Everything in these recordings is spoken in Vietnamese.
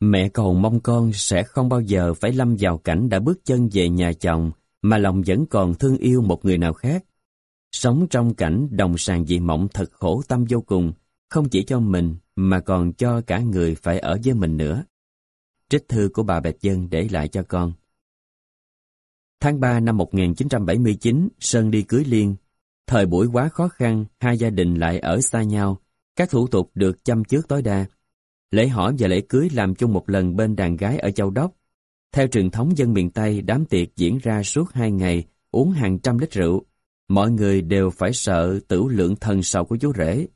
Mẹ còn mong con sẽ không bao giờ phải lâm vào cảnh đã bước chân về nhà chồng mà lòng vẫn còn thương yêu một người nào khác. Sống trong cảnh đồng sàng dị mộng thật khổ tâm vô cùng, không chỉ cho mình mà còn cho cả người phải ở với mình nữa. Trích thư của bà Bạch Dân để lại cho con. Tháng 3 năm 1979, Sơn đi cưới Liên. Thời buổi quá khó khăn, hai gia đình lại ở xa nhau. Các thủ tục được chăm trước tối đa. Lễ hỏi và lễ cưới làm chung một lần bên đàn gái ở Châu Đốc. Theo truyền thống dân miền Tây, đám tiệc diễn ra suốt hai ngày, uống hàng trăm lít rượu. Mọi người đều phải sợ tử lượng thần sầu của chú rể.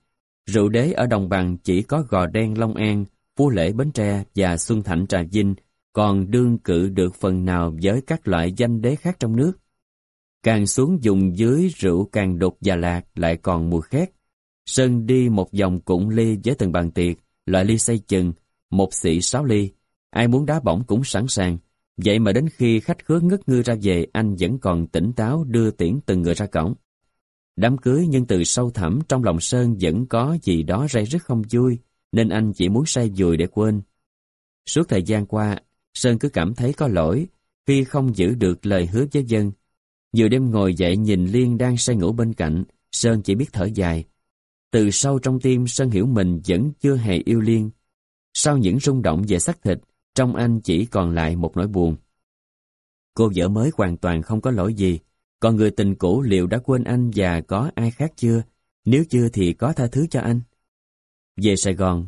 Rượu đế ở đồng bằng chỉ có gò đen Long An, Phú Lễ Bến Tre và Xuân Thạnh Trà Vinh, còn đương cự được phần nào với các loại danh đế khác trong nước. Càng xuống dùng dưới rượu càng đục và lạc lại còn mùi khét. Sơn đi một vòng cụng ly với từng bàn tiệc, loại ly xây chừng, một xị sáu ly. Ai muốn đá bỏng cũng sẵn sàng. Vậy mà đến khi khách khứa ngất ngư ra về, anh vẫn còn tỉnh táo đưa tiễn từng người ra cổng. Đám cưới nhưng từ sâu thẳm trong lòng Sơn vẫn có gì đó rây rứt không vui, nên anh chỉ muốn say dùi để quên. Suốt thời gian qua, Sơn cứ cảm thấy có lỗi khi không giữ được lời hứa với dân. Nhiều đêm ngồi dậy nhìn Liên đang say ngủ bên cạnh, Sơn chỉ biết thở dài. Từ sâu trong tim Sơn hiểu mình vẫn chưa hề yêu Liên. Sau những rung động về xác thịt, trong anh chỉ còn lại một nỗi buồn. Cô vợ mới hoàn toàn không có lỗi gì, còn người tình cũ liệu đã quên anh và có ai khác chưa? Nếu chưa thì có tha thứ cho anh. Về Sài Gòn,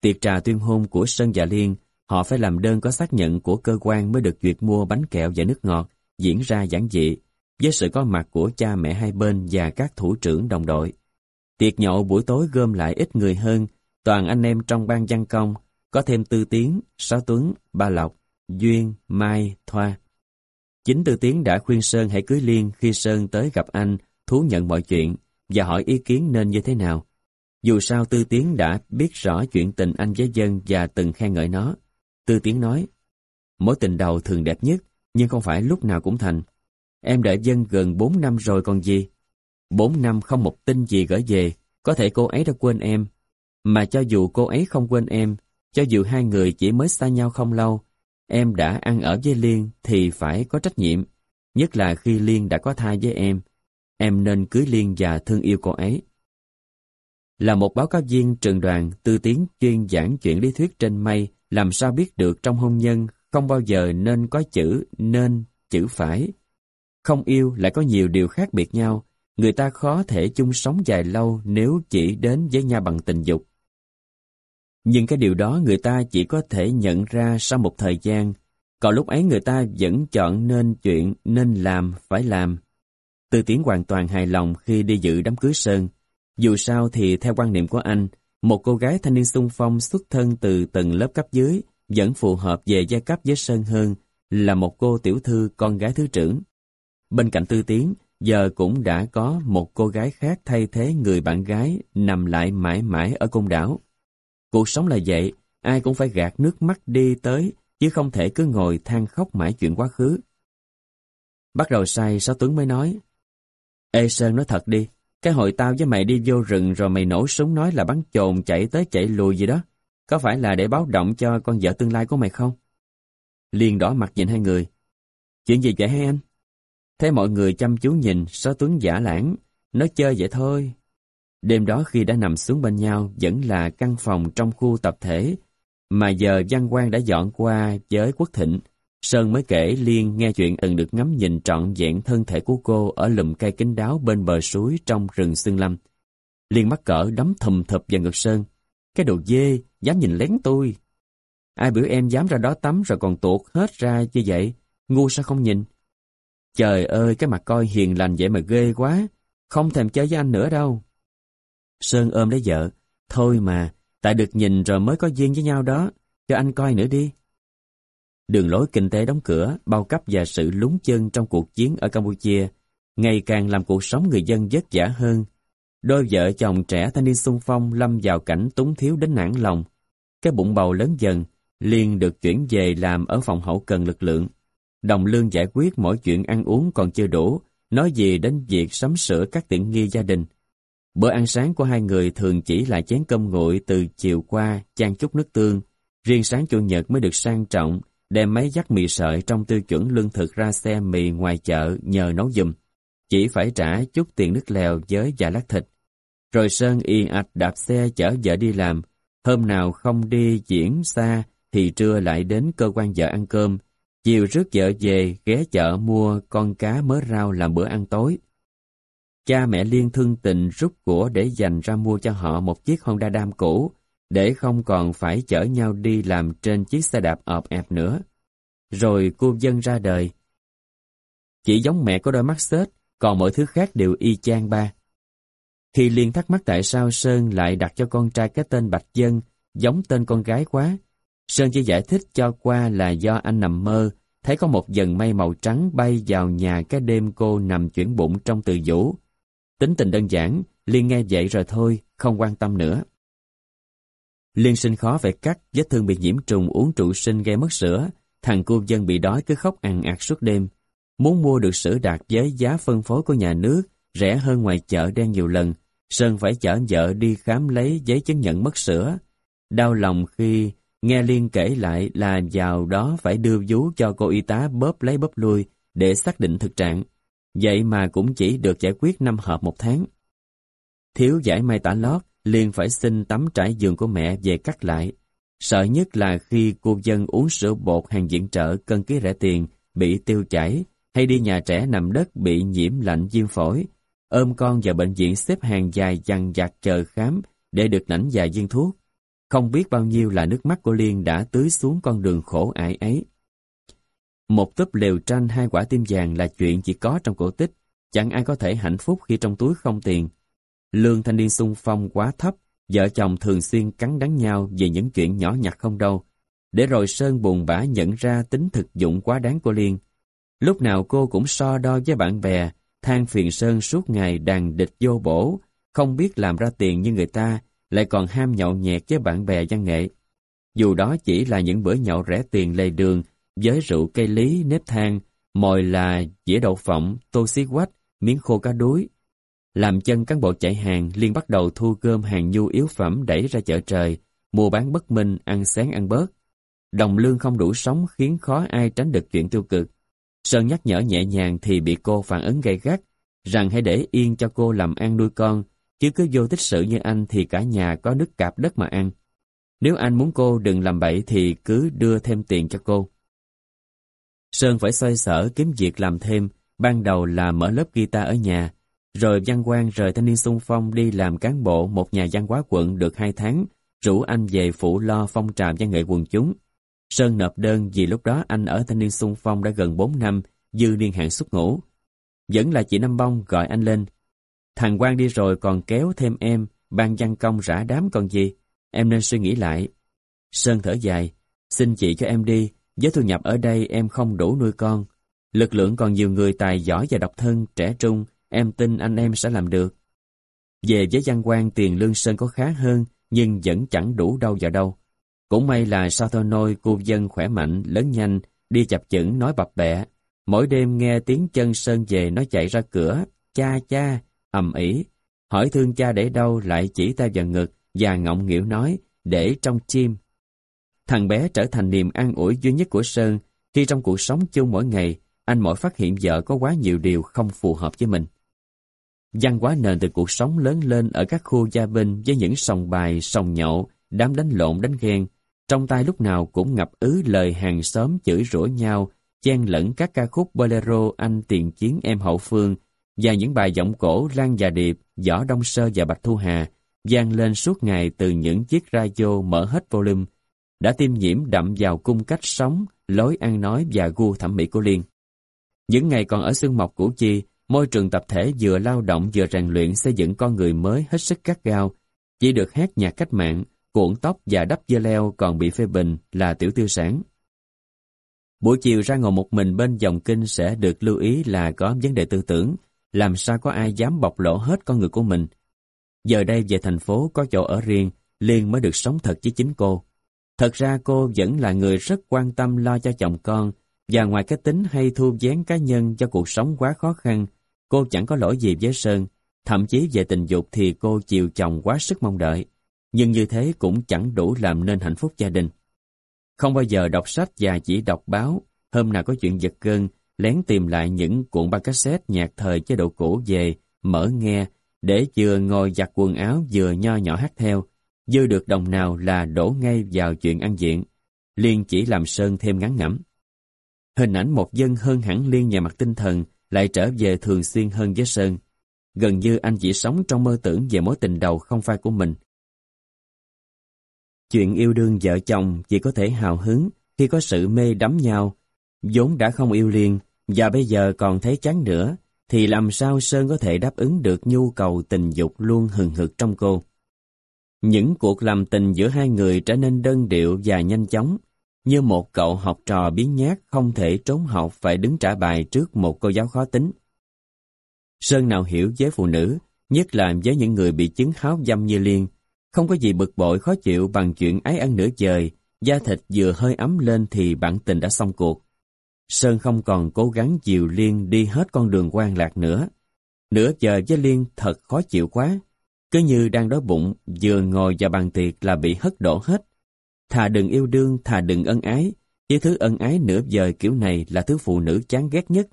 tiệc trà tuyên hôn của Sơn và Liên, họ phải làm đơn có xác nhận của cơ quan mới được duyệt mua bánh kẹo và nước ngọt, diễn ra giản dị, với sự có mặt của cha mẹ hai bên và các thủ trưởng đồng đội. Tiệc nhậu buổi tối gom lại ít người hơn, toàn anh em trong ban văn công, có thêm Tư Tiến, Sáu Tuấn, Ba Lộc, Duyên, Mai, Thoa. Chính Tư Tiến đã khuyên Sơn hãy cưới Liên khi Sơn tới gặp anh, thú nhận mọi chuyện và hỏi ý kiến nên như thế nào. Dù sao Tư Tiến đã biết rõ chuyện tình anh với dân và từng khen ngợi nó. Tư Tiến nói, mối tình đầu thường đẹp nhất, nhưng không phải lúc nào cũng thành. Em đợi dân gần 4 năm rồi còn gì bốn năm không một tin gì gửi về, có thể cô ấy đã quên em. Mà cho dù cô ấy không quên em, cho dù hai người chỉ mới xa nhau không lâu, em đã ăn ở với Liên thì phải có trách nhiệm, nhất là khi Liên đã có thai với em. Em nên cưới Liên và thương yêu cô ấy. Là một báo cáo viên trường đoàn, tư tiến chuyên giảng chuyện lý thuyết trên mây, làm sao biết được trong hôn nhân không bao giờ nên có chữ nên, chữ phải. Không yêu lại có nhiều điều khác biệt nhau, người ta khó thể chung sống dài lâu nếu chỉ đến với nhau bằng tình dục. Nhưng cái điều đó người ta chỉ có thể nhận ra sau một thời gian, còn lúc ấy người ta vẫn chọn nên chuyện nên làm, phải làm. Tư Tiến hoàn toàn hài lòng khi đi dự đám cưới Sơn. Dù sao thì theo quan niệm của anh, một cô gái thanh niên sung phong xuất thân từ tầng lớp cấp dưới vẫn phù hợp về giai cấp với Sơn hơn là một cô tiểu thư con gái thứ trưởng. Bên cạnh Tư Tiến, giờ cũng đã có một cô gái khác thay thế người bạn gái nằm lại mãi mãi ở cung đảo. Cuộc sống là vậy, ai cũng phải gạt nước mắt đi tới, chứ không thể cứ ngồi than khóc mãi chuyện quá khứ. Bắt đầu say, Sáu Tuấn mới nói, Ê Sơn nói thật đi, cái hồi tao với mày đi vô rừng rồi mày nổ súng nói là bắn chồn chạy tới chạy lùi gì đó, có phải là để báo động cho con vợ tương lai của mày không? Liên đỏ mặt nhìn hai người. Chuyện gì vậy hay anh? Thấy mọi người chăm chú nhìn, só Tuấn giả lãng, nó chơi vậy thôi. Đêm đó khi đã nằm xuống bên nhau vẫn là căn phòng trong khu tập thể, mà giờ Văn Quang đã dọn qua với Quốc Thịnh. Sơn mới kể Liên nghe chuyện từng được ngắm nhìn trọn vẹn thân thể của cô ở lùm cây kính đáo bên bờ suối trong rừng Sương Lâm. Liên mắc cỡ đấm thùm thập vào ngực Sơn. Cái đồ dê, dám nhìn lén tôi. Ai biểu em dám ra đó tắm rồi còn tuột hết ra như vậy, ngu sao không nhìn. Trời ơi, cái mặt coi hiền lành vậy mà ghê quá, không thèm chơi với anh nữa đâu. Sơn ôm lấy vợ. Thôi mà, tại được nhìn rồi mới có duyên với nhau đó. Cho anh coi nữa đi. Đường lối kinh tế đóng cửa, bao cấp và sự lúng chân trong cuộc chiến ở Campuchia ngày càng làm cuộc sống người dân vất vả hơn. Đôi vợ chồng trẻ thanh niên sung phong lâm vào cảnh túng thiếu đến nản lòng. Cái bụng bầu lớn dần, liền được chuyển về làm ở phòng hậu cần lực lượng. Đồng lương giải quyết mỗi chuyện ăn uống còn chưa đủ, nói gì đến việc sắm sửa các tiện nghi gia đình. Bữa ăn sáng của hai người thường chỉ là chén cơm nguội từ chiều qua chan chút nước tương, Riêng sáng Chủ nhật mới được sang trọng, đem máy dắt mì sợi trong tiêu chuẩn lương thực ra xe mì ngoài chợ nhờ nấu giùm. Chỉ phải trả chút tiền nước lèo với và lát thịt. Rồi Sơn yên ạch đạp xe chở vợ đi làm. Hôm nào không đi diễn xa thì trưa lại đến cơ quan vợ ăn cơm. Chiều rước vợ về ghé chợ mua con cá mớ rau làm bữa ăn tối. Cha mẹ Liên thương tình rút của để dành ra mua cho họ một chiếc Honda Đam cũ, để không còn phải chở nhau đi làm trên chiếc xe đạp ọp ẹp nữa. Rồi cô dân ra đời. Chỉ giống mẹ có đôi mắt xết, còn mọi thứ khác đều y chang ba. Khi Liên thắc mắc tại sao Sơn lại đặt cho con trai cái tên Bạch Dân, giống tên con gái quá, Sơn chỉ giải thích cho qua là do anh nằm mơ, thấy có một dần mây màu trắng bay vào nhà cái đêm cô nằm chuyển bụng trong từ vũ. Tính tình đơn giản, Liên nghe vậy rồi thôi, không quan tâm nữa. Liên sinh khó phải cắt, vết thương bị nhiễm trùng uống trụ sinh gây mất sữa, thằng cô dân bị đói cứ khóc ăn ạt suốt đêm. Muốn mua được sữa đạt với giá phân phối của nhà nước, rẻ hơn ngoài chợ đen nhiều lần, Sơn phải chở vợ đi khám lấy giấy chứng nhận mất sữa. Đau lòng khi nghe Liên kể lại là vào đó phải đưa vú cho cô y tá bóp lấy bóp lui để xác định thực trạng. Vậy mà cũng chỉ được giải quyết năm hộp một tháng. Thiếu giải may tả lót, liên phải xin tấm trải giường của mẹ về cắt lại. Sợ nhất là khi cô dân uống sữa bột hàng viện trợ cân ký rẻ tiền, bị tiêu chảy, hay đi nhà trẻ nằm đất bị nhiễm lạnh viêm phổi, ôm con vào bệnh viện xếp hàng dài dằn dặt chờ khám để được lãnh vài viên thuốc. Không biết bao nhiêu là nước mắt của Liên đã tưới xuống con đường khổ ải ấy. Một túp lều tranh hai quả tim vàng là chuyện chỉ có trong cổ tích, chẳng ai có thể hạnh phúc khi trong túi không tiền. Lương thanh niên sung phong quá thấp, vợ chồng thường xuyên cắn đắng nhau về những chuyện nhỏ nhặt không đâu. Để rồi Sơn buồn bã nhận ra tính thực dụng quá đáng của Liên. Lúc nào cô cũng so đo với bạn bè, than phiền Sơn suốt ngày đàn địch vô bổ, không biết làm ra tiền như người ta, lại còn ham nhậu nhẹt với bạn bè văn nghệ. Dù đó chỉ là những bữa nhậu rẻ tiền lề đường, với rượu cây lý, nếp than, mồi là dĩa đậu phộng, tô xí quách, miếng khô cá đuối. Làm chân cán bộ chạy hàng, Liên bắt đầu thu gom hàng nhu yếu phẩm đẩy ra chợ trời, mua bán bất minh, ăn sáng ăn bớt. Đồng lương không đủ sống khiến khó ai tránh được chuyện tiêu cực. Sơn nhắc nhở nhẹ nhàng thì bị cô phản ứng gay gắt, rằng hãy để yên cho cô làm ăn nuôi con, chứ cứ vô tích sự như anh thì cả nhà có nước cạp đất mà ăn. Nếu anh muốn cô đừng làm bậy thì cứ đưa thêm tiền cho cô. Sơn phải xoay sở kiếm việc làm thêm, ban đầu là mở lớp guitar ở nhà, rồi Văn Quang rời thanh niên sung phong đi làm cán bộ một nhà văn hóa quận được hai tháng, rủ anh về phụ lo phong trào văn nghệ quần chúng. Sơn nộp đơn vì lúc đó anh ở thanh niên sung phong đã gần 4 năm, dư niên hạn xuất ngũ. Vẫn là chị Năm Bông gọi anh lên. Thằng Quang đi rồi còn kéo thêm em, ban văn công rã đám còn gì. Em nên suy nghĩ lại. Sơn thở dài, xin chị cho em đi, với thu nhập ở đây em không đủ nuôi con. Lực lượng còn nhiều người tài giỏi và độc thân, trẻ trung, em tin anh em sẽ làm được. Về với văn quan tiền lương Sơn có khá hơn, nhưng vẫn chẳng đủ đâu vào đâu. Cũng may là sao thơ nôi cô dân khỏe mạnh, lớn nhanh, đi chập chững nói bập bẹ. Mỗi đêm nghe tiếng chân Sơn về nó chạy ra cửa, cha cha, ầm ĩ hỏi thương cha để đâu lại chỉ tay vào ngực và ngọng nghĩu nói, để trong chim. Thằng bé trở thành niềm an ủi duy nhất của Sơn khi trong cuộc sống chung mỗi ngày, anh mỗi phát hiện vợ có quá nhiều điều không phù hợp với mình. Văn hóa nền từ cuộc sống lớn lên ở các khu gia binh với những sòng bài, sòng nhậu, đám đánh lộn đánh ghen, trong tay lúc nào cũng ngập ứ lời hàng xóm chửi rủa nhau, chen lẫn các ca khúc bolero anh tiền chiến em hậu phương và những bài giọng cổ Lan và Điệp, Võ Đông Sơ và Bạch Thu Hà vang lên suốt ngày từ những chiếc radio mở hết volume, đã tiêm nhiễm đậm vào cung cách sống, lối ăn nói và gu thẩm mỹ của Liên. Những ngày còn ở xương mộc Củ Chi, môi trường tập thể vừa lao động vừa rèn luyện xây dựng con người mới hết sức gắt gao, chỉ được hát nhạc cách mạng, cuộn tóc và đắp dơ leo còn bị phê bình là tiểu tiêu sản. Buổi chiều ra ngồi một mình bên dòng kinh sẽ được lưu ý là có vấn đề tư tưởng, làm sao có ai dám bộc lộ hết con người của mình. Giờ đây về thành phố có chỗ ở riêng, Liên mới được sống thật với chính cô. Thật ra cô vẫn là người rất quan tâm lo cho chồng con, và ngoài cái tính hay thu vén cá nhân cho cuộc sống quá khó khăn, cô chẳng có lỗi gì với Sơn, thậm chí về tình dục thì cô chiều chồng quá sức mong đợi. Nhưng như thế cũng chẳng đủ làm nên hạnh phúc gia đình. Không bao giờ đọc sách và chỉ đọc báo, hôm nào có chuyện giật gân, lén tìm lại những cuộn băng cassette nhạc thời chế độ cũ về, mở nghe, để vừa ngồi giặt quần áo vừa nho nhỏ hát theo, dư được đồng nào là đổ ngay vào chuyện ăn diện. Liên chỉ làm Sơn thêm ngắn ngẩm. Hình ảnh một dân hơn hẳn Liên nhà mặt tinh thần lại trở về thường xuyên hơn với Sơn. Gần như anh chỉ sống trong mơ tưởng về mối tình đầu không phai của mình. Chuyện yêu đương vợ chồng chỉ có thể hào hứng khi có sự mê đắm nhau, vốn đã không yêu Liên và bây giờ còn thấy chán nữa, thì làm sao Sơn có thể đáp ứng được nhu cầu tình dục luôn hừng hực trong cô. Những cuộc làm tình giữa hai người trở nên đơn điệu và nhanh chóng, như một cậu học trò biến nhát không thể trốn học phải đứng trả bài trước một cô giáo khó tính. Sơn nào hiểu với phụ nữ, nhất là với những người bị chứng háo dâm như Liên, không có gì bực bội khó chịu bằng chuyện ái ăn nửa trời, da thịt vừa hơi ấm lên thì bản tình đã xong cuộc. Sơn không còn cố gắng dìu Liên đi hết con đường quan lạc nữa. Nửa giờ với Liên thật khó chịu quá. Cứ như đang đói bụng, vừa ngồi vào bàn tiệc là bị hất đổ hết. Thà đừng yêu đương, thà đừng ân ái, chứ thứ ân ái nửa giờ kiểu này là thứ phụ nữ chán ghét nhất.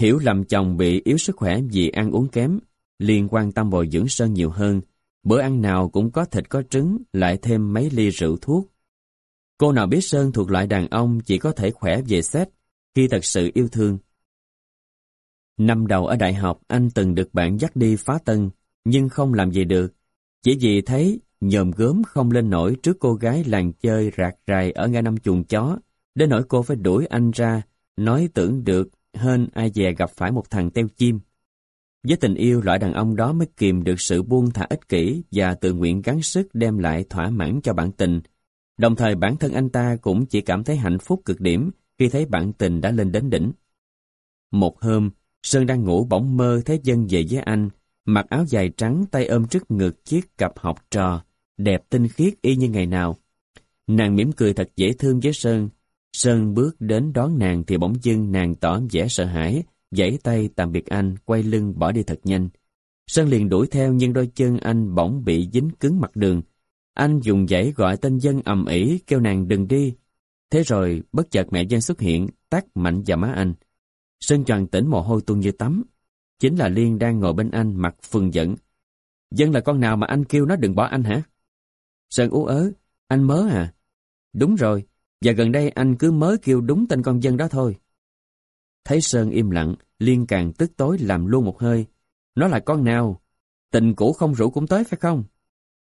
Hiểu lầm chồng bị yếu sức khỏe vì ăn uống kém, Liên quan tâm bồi dưỡng Sơn nhiều hơn. Bữa ăn nào cũng có thịt có trứng, lại thêm mấy ly rượu thuốc. Cô nào biết Sơn thuộc loại đàn ông chỉ có thể khỏe về xét khi thật sự yêu thương. Năm đầu ở đại học anh từng được bạn dắt đi phá tân, nhưng không làm gì được. Chỉ vì thấy nhòm gớm không lên nổi trước cô gái làng chơi rạc rài ở ngay năm chuồng chó, đến nỗi cô phải đuổi anh ra, nói tưởng được hơn ai dè gặp phải một thằng teo chim. Với tình yêu, loại đàn ông đó mới kìm được sự buông thả ích kỷ và tự nguyện gắng sức đem lại thỏa mãn cho bản tình, Đồng thời bản thân anh ta cũng chỉ cảm thấy hạnh phúc cực điểm khi thấy bạn tình đã lên đến đỉnh. Một hôm, Sơn đang ngủ bỗng mơ thấy dân về với anh, mặc áo dài trắng tay ôm trước ngực chiếc cặp học trò, đẹp tinh khiết y như ngày nào. Nàng mỉm cười thật dễ thương với Sơn. Sơn bước đến đón nàng thì bỗng dưng nàng tỏ vẻ sợ hãi, giãy tay tạm biệt anh, quay lưng bỏ đi thật nhanh. Sơn liền đuổi theo nhưng đôi chân anh bỗng bị dính cứng mặt đường, anh dùng dãy gọi tên dân ầm ĩ kêu nàng đừng đi. Thế rồi, bất chợt mẹ dân xuất hiện, tát mạnh vào má anh. Sơn tròn tỉnh mồ hôi tuôn như tắm. Chính là Liên đang ngồi bên anh mặt phừng giận. Dân là con nào mà anh kêu nó đừng bỏ anh hả? Sơn ú ớ, anh mớ à? Đúng rồi, và gần đây anh cứ mới kêu đúng tên con dân đó thôi. Thấy Sơn im lặng, Liên càng tức tối làm luôn một hơi. Nó là con nào? Tình cũ không rủ cũng tới phải không?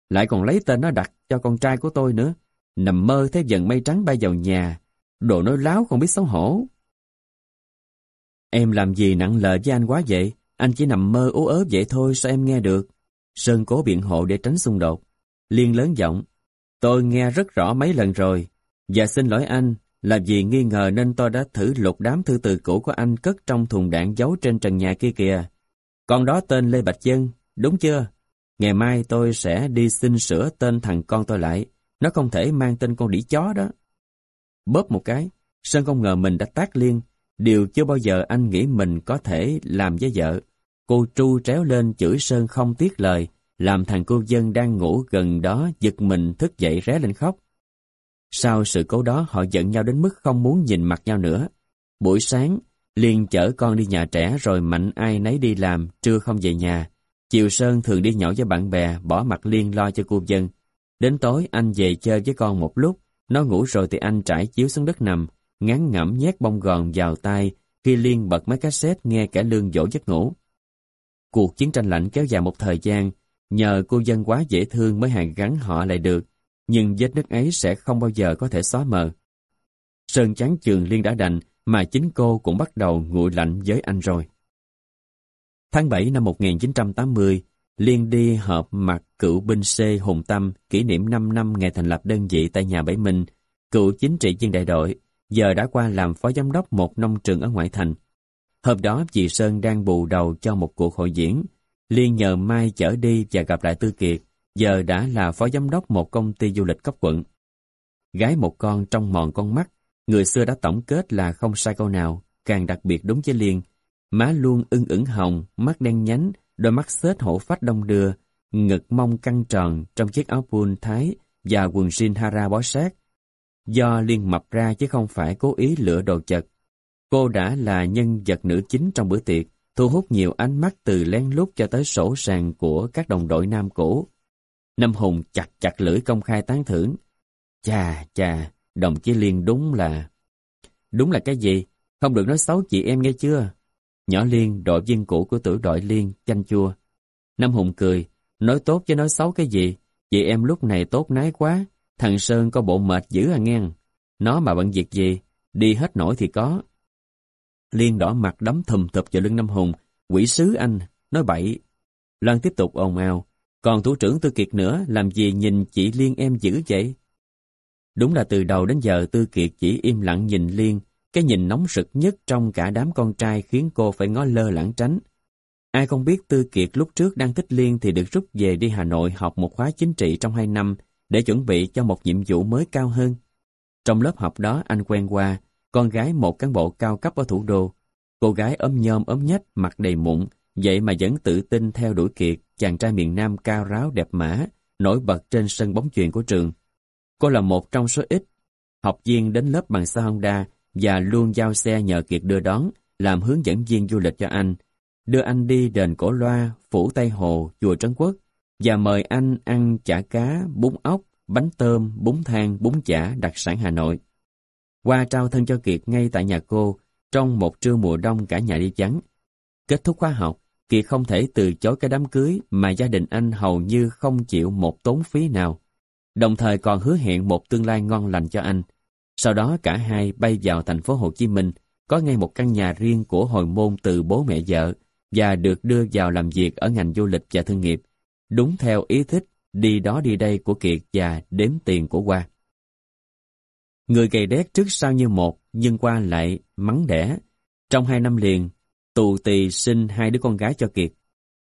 Lại còn lấy tên nó đặt cho con trai của tôi nữa. Nằm mơ thấy dần mây trắng bay vào nhà, đồ nói láo không biết xấu hổ. Em làm gì nặng lời với anh quá vậy? Anh chỉ nằm mơ ố ớ vậy thôi sao em nghe được? Sơn cố biện hộ để tránh xung đột. Liên lớn giọng. Tôi nghe rất rõ mấy lần rồi. Và xin lỗi anh, là vì nghi ngờ nên tôi đã thử lục đám thư từ cũ của anh cất trong thùng đạn giấu trên trần nhà kia kìa. Con đó tên Lê Bạch Dân, đúng chưa? Ngày mai tôi sẽ đi xin sửa tên thằng con tôi lại. Nó không thể mang tên con đĩ chó đó. Bóp một cái, Sơn không ngờ mình đã tác liên. Điều chưa bao giờ anh nghĩ mình có thể làm với vợ. Cô tru tréo lên chửi Sơn không tiếc lời, làm thằng cô dân đang ngủ gần đó giật mình thức dậy ré lên khóc. Sau sự cố đó họ giận nhau đến mức không muốn nhìn mặt nhau nữa. Buổi sáng, Liên chở con đi nhà trẻ rồi mạnh ai nấy đi làm, trưa không về nhà. Chiều Sơn thường đi nhậu với bạn bè, bỏ mặt Liên lo cho cô dân. Đến tối anh về chơi với con một lúc, nó ngủ rồi thì anh trải chiếu xuống đất nằm, ngắn ngẩm nhét bông gòn vào tay khi Liên bật máy cassette nghe cả lương dỗ giấc ngủ. Cuộc chiến tranh lạnh kéo dài một thời gian, nhờ cô dân quá dễ thương mới hàn gắn họ lại được, nhưng vết nứt ấy sẽ không bao giờ có thể xóa mờ. Sơn chán trường Liên đã đành, mà chính cô cũng bắt đầu nguội lạnh với anh rồi. Tháng 7 năm 1980, Liên đi họp mặt cựu binh C Hùng Tâm kỷ niệm 5 năm ngày thành lập đơn vị tại nhà Bảy Minh, cựu chính trị viên đại đội, giờ đã qua làm phó giám đốc một nông trường ở ngoại thành. Hôm đó chị Sơn đang bù đầu cho một cuộc hội diễn. Liên nhờ Mai chở đi và gặp lại Tư Kiệt, giờ đã là phó giám đốc một công ty du lịch cấp quận. Gái một con trong mòn con mắt, người xưa đã tổng kết là không sai câu nào, càng đặc biệt đúng với Liên, Má luôn ưng ửng hồng, mắt đen nhánh, đôi mắt xết hổ phách đông đưa, ngực mông căng tròn trong chiếc áo pull thái và quần jean hara bó sát. do Liên mập ra chứ không phải cố ý lựa đồ chật. Cô đã là nhân vật nữ chính trong bữa tiệc, thu hút nhiều ánh mắt từ lén lút cho tới sổ sàng của các đồng đội nam cũ. Năm Hùng chặt chặt lưỡi công khai tán thưởng. Chà, chà, đồng chí Liên đúng là... Đúng là cái gì? Không được nói xấu chị em nghe chưa? Nhỏ Liên, đội viên cũ của tuổi đội Liên, chanh chua. Năm Hùng cười, nói tốt chứ nói xấu cái gì? Chị em lúc này tốt nái quá, thằng Sơn có bộ mệt dữ à nghe. Nó mà bận việc gì, đi hết nổi thì có. Liên đỏ mặt đấm thùm thụp vào lưng Năm Hùng, quỷ sứ anh, nói bậy. Loan tiếp tục ồn ào, còn thủ trưởng Tư Kiệt nữa, làm gì nhìn chị Liên em dữ vậy? Đúng là từ đầu đến giờ Tư Kiệt chỉ im lặng nhìn Liên, cái nhìn nóng rực nhất trong cả đám con trai khiến cô phải ngó lơ lãng tránh. Ai không biết Tư Kiệt lúc trước đang thích Liên thì được rút về đi Hà Nội học một khóa chính trị trong hai năm để chuẩn bị cho một nhiệm vụ mới cao hơn. Trong lớp học đó anh quen qua, con gái một cán bộ cao cấp ở thủ đô. Cô gái ấm nhôm ấm nhách, mặt đầy mụn, vậy mà vẫn tự tin theo đuổi Kiệt, chàng trai miền Nam cao ráo đẹp mã, nổi bật trên sân bóng chuyền của trường. Cô là một trong số ít học viên đến lớp bằng xe Honda và luôn giao xe nhờ Kiệt đưa đón, làm hướng dẫn viên du lịch cho anh, đưa anh đi đền Cổ Loa, Phủ Tây Hồ, chùa Trấn Quốc và mời anh ăn chả cá, bún ốc, bánh tôm, bún thang, bún chả đặc sản Hà Nội. Qua trao thân cho Kiệt ngay tại nhà cô, trong một trưa mùa đông cả nhà đi vắng. Kết thúc khóa học, Kiệt không thể từ chối cái đám cưới mà gia đình anh hầu như không chịu một tốn phí nào. Đồng thời còn hứa hẹn một tương lai ngon lành cho anh. Sau đó cả hai bay vào thành phố Hồ Chí Minh, có ngay một căn nhà riêng của hồi môn từ bố mẹ vợ và được đưa vào làm việc ở ngành du lịch và thương nghiệp, đúng theo ý thích đi đó đi đây của Kiệt và đếm tiền của Hoa. Người gầy đét trước sau như một, nhưng qua lại mắng đẻ. Trong hai năm liền, tù tì sinh hai đứa con gái cho Kiệt.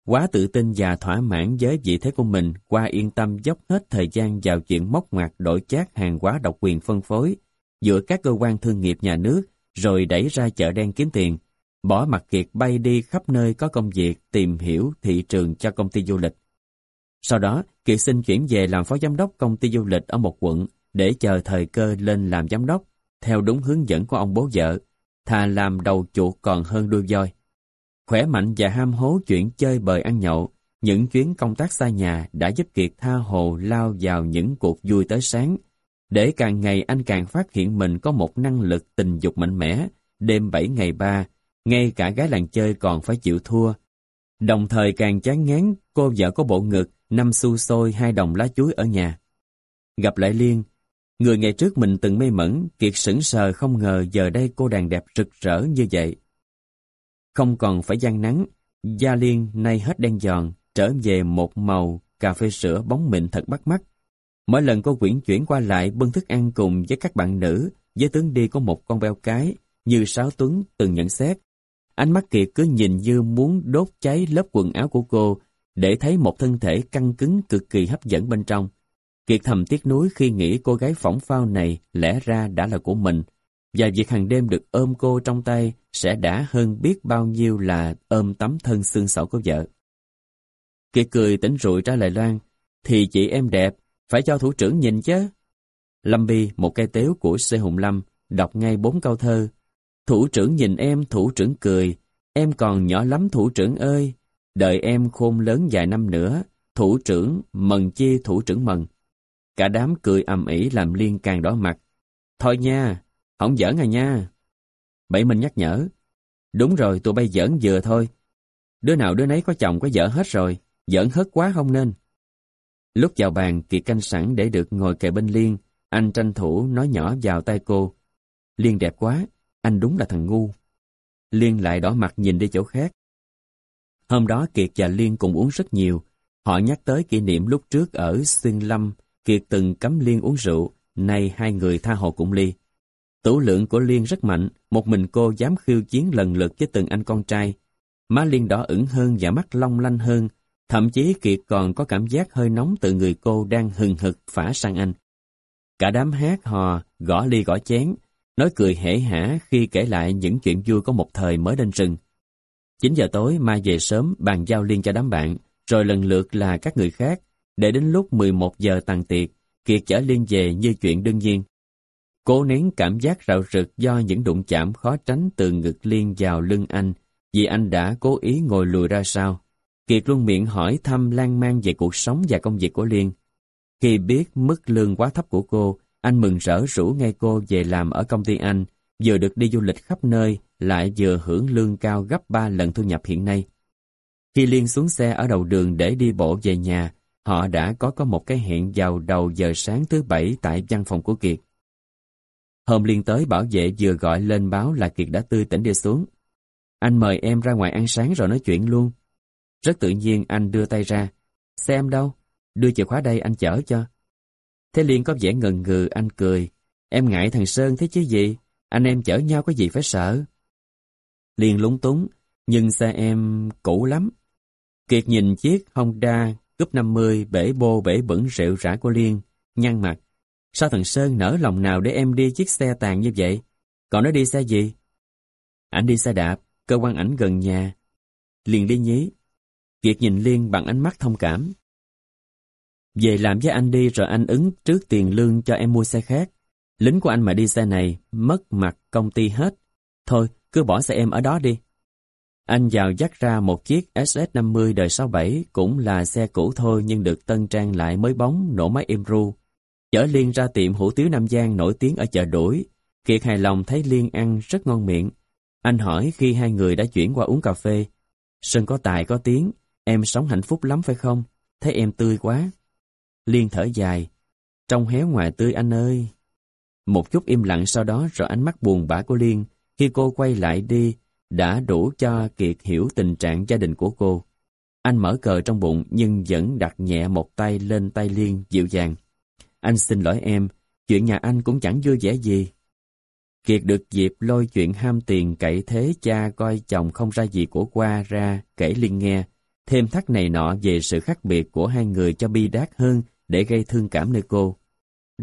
Quá tự tin và thỏa mãn với vị thế của mình, qua yên tâm dốc hết thời gian vào chuyện móc ngoặt đổi chát hàng hóa độc quyền phân phối giữa các cơ quan thương nghiệp nhà nước, rồi đẩy ra chợ đen kiếm tiền. Bỏ mặt Kiệt bay đi khắp nơi có công việc tìm hiểu thị trường cho công ty du lịch. Sau đó, Kiệt xin chuyển về làm phó giám đốc công ty du lịch ở một quận để chờ thời cơ lên làm giám đốc, theo đúng hướng dẫn của ông bố vợ, thà làm đầu chuột còn hơn đuôi voi. Khỏe mạnh và ham hố chuyện chơi bời ăn nhậu, những chuyến công tác xa nhà đã giúp Kiệt tha hồ lao vào những cuộc vui tới sáng, để càng ngày anh càng phát hiện mình có một năng lực tình dục mạnh mẽ, đêm 7 ngày 3, ngay cả gái làng chơi còn phải chịu thua. Đồng thời càng chán ngán, cô vợ có bộ ngực, năm xu xôi hai đồng lá chuối ở nhà. Gặp lại Liên, người ngày trước mình từng mê mẩn, Kiệt sững sờ không ngờ giờ đây cô đàn đẹp rực rỡ như vậy. Không còn phải gian nắng, da Liên nay hết đen giòn, trở về một màu cà phê sữa bóng mịn thật bắt mắt. Mỗi lần cô quyển chuyển qua lại bưng thức ăn cùng với các bạn nữ, với tướng đi có một con beo cái, như Sáu Tuấn từng nhận xét. Ánh mắt Kiệt cứ nhìn như muốn đốt cháy lớp quần áo của cô, để thấy một thân thể căng cứng cực kỳ hấp dẫn bên trong. Kiệt thầm tiếc nuối khi nghĩ cô gái phỏng phao này lẽ ra đã là của mình, và việc hàng đêm được ôm cô trong tay sẽ đã hơn biết bao nhiêu là ôm tấm thân xương sẩu của vợ. Kiệt cười tỉnh rụi trả lời Loan, thì chị em đẹp, phải cho thủ trưởng nhìn chứ. Lâm Bi, một cây tếu của C. Hùng Lâm, đọc ngay bốn câu thơ. Thủ trưởng nhìn em, thủ trưởng cười, em còn nhỏ lắm thủ trưởng ơi, đợi em khôn lớn vài năm nữa, thủ trưởng, mần chi thủ trưởng mần. Cả đám cười ầm ĩ làm liên càng đỏ mặt. Thôi nha, không giỡn à nha. Bảy Minh nhắc nhở. Đúng rồi, tụi bay giỡn vừa thôi. Đứa nào đứa nấy có chồng có vợ hết rồi, giỡn hết quá không nên. Lúc vào bàn, Kiệt canh sẵn để được ngồi kề bên Liên, anh tranh thủ nói nhỏ vào tay cô. Liên đẹp quá, anh đúng là thằng ngu. Liên lại đỏ mặt nhìn đi chỗ khác. Hôm đó Kiệt và Liên cùng uống rất nhiều. Họ nhắc tới kỷ niệm lúc trước ở Xuyên Lâm, Kiệt từng cấm Liên uống rượu, nay hai người tha hồ cũng ly. Tủ lượng của Liên rất mạnh, một mình cô dám khiêu chiến lần lượt với từng anh con trai. Má Liên đỏ ửng hơn và mắt long lanh hơn, thậm chí Kiệt còn có cảm giác hơi nóng từ người cô đang hừng hực phả sang anh. Cả đám hát hò, gõ ly gõ chén, nói cười hể hả khi kể lại những chuyện vui có một thời mới lên rừng. 9 giờ tối Mai về sớm bàn giao liên cho đám bạn, rồi lần lượt là các người khác, để đến lúc 11 giờ tàn tiệc, Kiệt chở Liên về như chuyện đương nhiên. Cố nén cảm giác rạo rực do những đụng chạm khó tránh từ ngực liên vào lưng anh, vì anh đã cố ý ngồi lùi ra sau. Kiệt luôn miệng hỏi thăm lan man về cuộc sống và công việc của Liên. Khi biết mức lương quá thấp của cô, anh mừng rỡ rủ ngay cô về làm ở công ty anh, vừa được đi du lịch khắp nơi, lại vừa hưởng lương cao gấp 3 lần thu nhập hiện nay. Khi Liên xuống xe ở đầu đường để đi bộ về nhà, họ đã có có một cái hẹn vào đầu giờ sáng thứ bảy tại văn phòng của Kiệt. Hôm Liên tới bảo vệ vừa gọi lên báo là Kiệt đã tươi tỉnh đi xuống. Anh mời em ra ngoài ăn sáng rồi nói chuyện luôn. Rất tự nhiên anh đưa tay ra. Xe em đâu? Đưa chìa khóa đây anh chở cho. Thế Liên có vẻ ngần ngừ anh cười. Em ngại thằng Sơn thế chứ gì? Anh em chở nhau có gì phải sợ? Liên lúng túng, nhưng xe em cũ lắm. Kiệt nhìn chiếc Honda cúp 50 bể bô bể bẩn rượu rã của Liên, nhăn mặt. Sao thằng Sơn nở lòng nào để em đi chiếc xe tàn như vậy? Còn nó đi xe gì? Ảnh đi xe đạp, cơ quan ảnh gần nhà. Liền đi nhí. Kiệt nhìn Liên bằng ánh mắt thông cảm. Về làm với anh đi rồi anh ứng trước tiền lương cho em mua xe khác. Lính của anh mà đi xe này, mất mặt công ty hết. Thôi, cứ bỏ xe em ở đó đi. Anh vào dắt ra một chiếc SS50 đời 67, cũng là xe cũ thôi nhưng được tân trang lại mới bóng, nổ máy êm ru. Chở Liên ra tiệm hủ tiếu Nam Giang nổi tiếng ở chợ đuổi. Kiệt hài lòng thấy Liên ăn rất ngon miệng. Anh hỏi khi hai người đã chuyển qua uống cà phê. Sơn có tài có tiếng, em sống hạnh phúc lắm phải không? Thấy em tươi quá. Liên thở dài. Trong héo ngoài tươi anh ơi. Một chút im lặng sau đó rồi ánh mắt buồn bã của Liên khi cô quay lại đi đã đủ cho Kiệt hiểu tình trạng gia đình của cô. Anh mở cờ trong bụng nhưng vẫn đặt nhẹ một tay lên tay Liên dịu dàng. Anh xin lỗi em, chuyện nhà anh cũng chẳng vui vẻ gì. Kiệt được dịp lôi chuyện ham tiền cậy thế cha coi chồng không ra gì của qua ra kể Liên nghe, thêm thắt này nọ về sự khác biệt của hai người cho bi đát hơn để gây thương cảm nơi cô.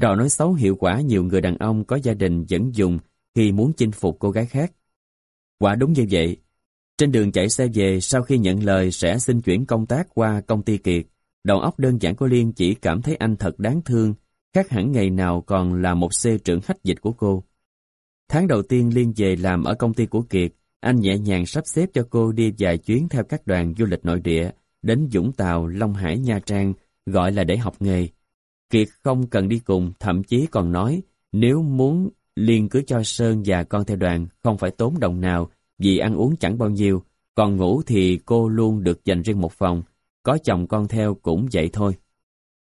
Rò nói xấu hiệu quả nhiều người đàn ông có gia đình vẫn dùng khi muốn chinh phục cô gái khác. Quả đúng như vậy. Trên đường chạy xe về sau khi nhận lời sẽ xin chuyển công tác qua công ty Kiệt, đầu óc đơn giản của Liên chỉ cảm thấy anh thật đáng thương, khác hẳn ngày nào còn là một xe trưởng hách dịch của cô. Tháng đầu tiên Liên về làm ở công ty của Kiệt, anh nhẹ nhàng sắp xếp cho cô đi vài chuyến theo các đoàn du lịch nội địa, đến Dũng Tàu, Long Hải, Nha Trang, gọi là để học nghề. Kiệt không cần đi cùng, thậm chí còn nói, nếu muốn liền cứ cho Sơn và con theo đoàn, không phải tốn đồng nào, vì ăn uống chẳng bao nhiêu, còn ngủ thì cô luôn được dành riêng một phòng, có chồng con theo cũng vậy thôi.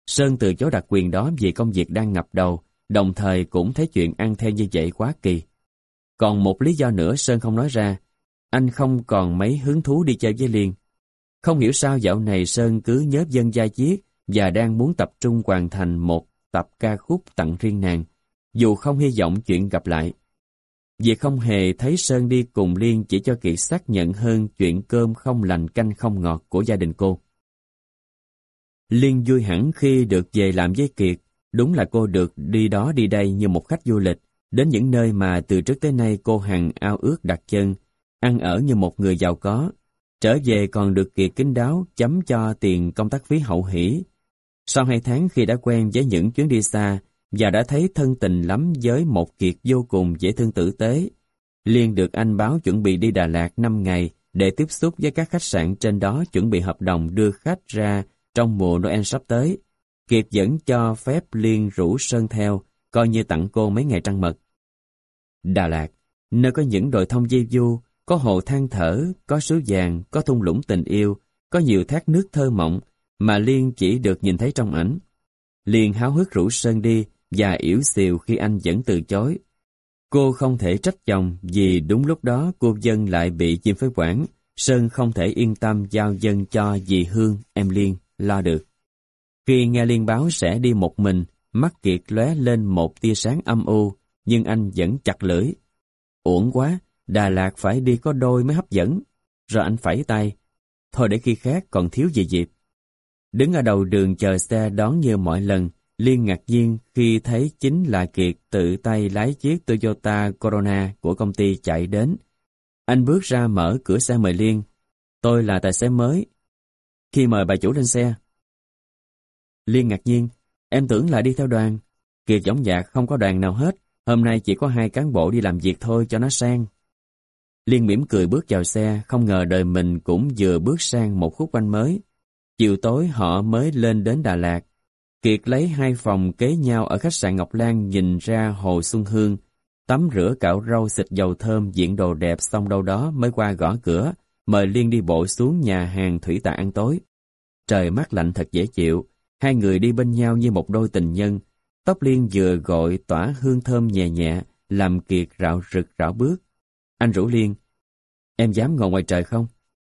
Sơn từ chối đặc quyền đó vì công việc đang ngập đầu, đồng thời cũng thấy chuyện ăn theo như vậy quá kỳ. Còn một lý do nữa Sơn không nói ra, anh không còn mấy hứng thú đi chơi với Liên. Không hiểu sao dạo này Sơn cứ nhớ dân gia chiết và đang muốn tập trung hoàn thành một tập ca khúc tặng riêng nàng, dù không hy vọng chuyện gặp lại. Việc không hề thấy Sơn đi cùng Liên chỉ cho Kiệt xác nhận hơn chuyện cơm không lành canh không ngọt của gia đình cô. Liên vui hẳn khi được về làm với Kiệt, đúng là cô được đi đó đi đây như một khách du lịch, đến những nơi mà từ trước tới nay cô hằng ao ước đặt chân, ăn ở như một người giàu có, trở về còn được Kiệt kính đáo chấm cho tiền công tác phí hậu hỷ. Sau hai tháng khi đã quen với những chuyến đi xa, và đã thấy thân tình lắm với một kiệt vô cùng dễ thương tử tế. Liên được anh báo chuẩn bị đi Đà Lạt 5 ngày để tiếp xúc với các khách sạn trên đó chuẩn bị hợp đồng đưa khách ra trong mùa Noel sắp tới. Kiệt dẫn cho phép Liên rủ Sơn theo, coi như tặng cô mấy ngày trăng mật. Đà Lạt, nơi có những đồi thông di du, có hồ than thở, có suối vàng, có thung lũng tình yêu, có nhiều thác nước thơ mộng, mà Liên chỉ được nhìn thấy trong ảnh. Liên háo hức rủ Sơn đi, và yếu xìu khi anh vẫn từ chối. Cô không thể trách chồng vì đúng lúc đó cô dân lại bị chim phế quản. Sơn không thể yên tâm giao dân cho dì Hương, em Liên, lo được. Khi nghe Liên báo sẽ đi một mình, mắt Kiệt lóe lên một tia sáng âm u, nhưng anh vẫn chặt lưỡi. Uổng quá, Đà Lạt phải đi có đôi mới hấp dẫn. Rồi anh phẩy tay. Thôi để khi khác còn thiếu gì dịp. Đứng ở đầu đường chờ xe đón như mọi lần, Liên ngạc nhiên khi thấy chính là Kiệt tự tay lái chiếc Toyota Corona của công ty chạy đến. Anh bước ra mở cửa xe mời Liên. Tôi là tài xế mới. Khi mời bà chủ lên xe. Liên ngạc nhiên, em tưởng là đi theo đoàn. Kiệt giống dạ không có đoàn nào hết. Hôm nay chỉ có hai cán bộ đi làm việc thôi cho nó sang. Liên mỉm cười bước vào xe, không ngờ đời mình cũng vừa bước sang một khúc quanh mới. Chiều tối họ mới lên đến Đà Lạt. Kiệt lấy hai phòng kế nhau ở khách sạn Ngọc Lan nhìn ra Hồ Xuân Hương, tắm rửa cạo râu xịt dầu thơm diện đồ đẹp xong đâu đó mới qua gõ cửa, mời Liên đi bộ xuống nhà hàng thủy tạ ăn tối. Trời mát lạnh thật dễ chịu, hai người đi bên nhau như một đôi tình nhân. Tóc Liên vừa gọi tỏa hương thơm nhẹ nhẹ, làm Kiệt rạo rực rạo bước. Anh rủ Liên, em dám ngồi ngoài trời không?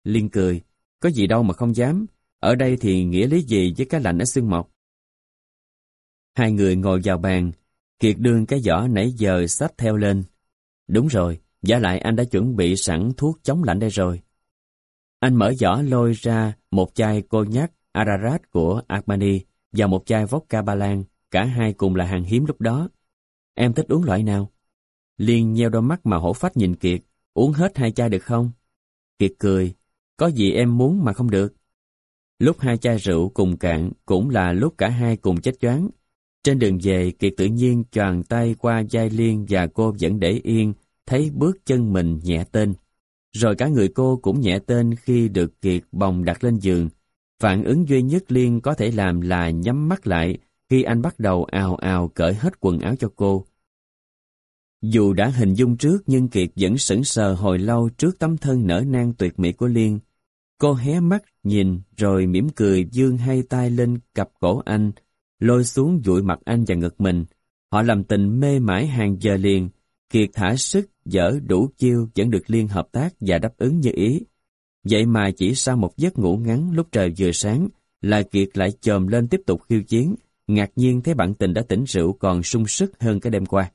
Liên cười, có gì đâu mà không dám, ở đây thì nghĩa lý gì với cái lạnh ở xương mọc. Hai người ngồi vào bàn, Kiệt đương cái giỏ nãy giờ sách theo lên. Đúng rồi, giả lại anh đã chuẩn bị sẵn thuốc chống lạnh đây rồi. Anh mở giỏ lôi ra một chai cô nhắc Ararat của Armani và một chai vodka Ba Lan, cả hai cùng là hàng hiếm lúc đó. Em thích uống loại nào? Liên nheo đôi mắt mà hổ phách nhìn Kiệt, uống hết hai chai được không? Kiệt cười, có gì em muốn mà không được. Lúc hai chai rượu cùng cạn cũng là lúc cả hai cùng chết choáng. Trên đường về, Kiệt tự nhiên choàng tay qua giai Liên và cô vẫn để yên, thấy bước chân mình nhẹ tên. Rồi cả người cô cũng nhẹ tên khi được Kiệt bồng đặt lên giường. Phản ứng duy nhất Liên có thể làm là nhắm mắt lại khi anh bắt đầu ào ào cởi hết quần áo cho cô. Dù đã hình dung trước nhưng Kiệt vẫn sững sờ hồi lâu trước tấm thân nở nang tuyệt mỹ của Liên. Cô hé mắt nhìn rồi mỉm cười dương hai tay lên cặp cổ anh, lôi xuống dụi mặt anh và ngực mình. Họ làm tình mê mãi hàng giờ liền, Kiệt thả sức, dở đủ chiêu vẫn được Liên hợp tác và đáp ứng như ý. Vậy mà chỉ sau một giấc ngủ ngắn lúc trời vừa sáng, là Kiệt lại chồm lên tiếp tục khiêu chiến, ngạc nhiên thấy bạn tình đã tỉnh rượu còn sung sức hơn cái đêm qua.